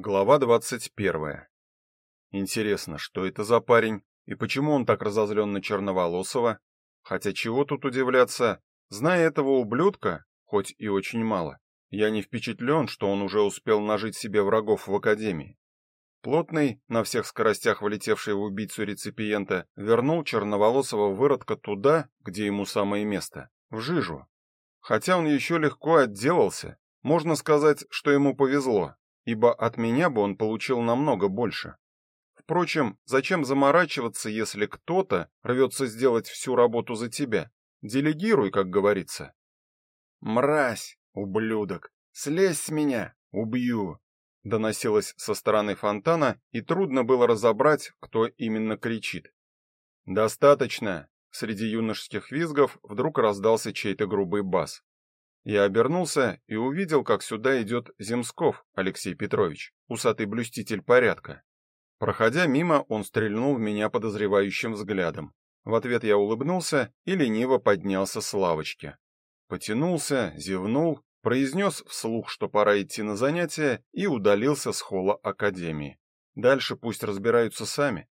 Глава двадцать первая. Интересно, что это за парень и почему он так разозлен на Черноволосова? Хотя чего тут удивляться, зная этого ублюдка, хоть и очень мало, я не впечатлен, что он уже успел нажить себе врагов в академии. Плотный, на всех скоростях влетевший в убийцу реципиента, вернул Черноволосого выродка туда, где ему самое место в жижу. Хотя он еще легко отделался, можно сказать, что ему повезло ибо от меня бы он получил намного больше. Впрочем, зачем заморачиваться, если кто-то рвется сделать всю работу за тебя? Делегируй, как говорится. Мразь, ублюдок, слезь с меня, убью, доносилось со стороны фонтана, и трудно было разобрать, кто именно кричит. Достаточно, среди юношеских визгов вдруг раздался чей-то грубый бас. Я обернулся и увидел, как сюда идет Земсков Алексей Петрович, усатый блюститель порядка. Проходя мимо, он стрельнул в меня подозревающим взглядом. В ответ я улыбнулся и лениво поднялся с лавочки. Потянулся, зевнул, произнес вслух, что пора идти на занятия, и удалился с холла академии. Дальше пусть разбираются сами.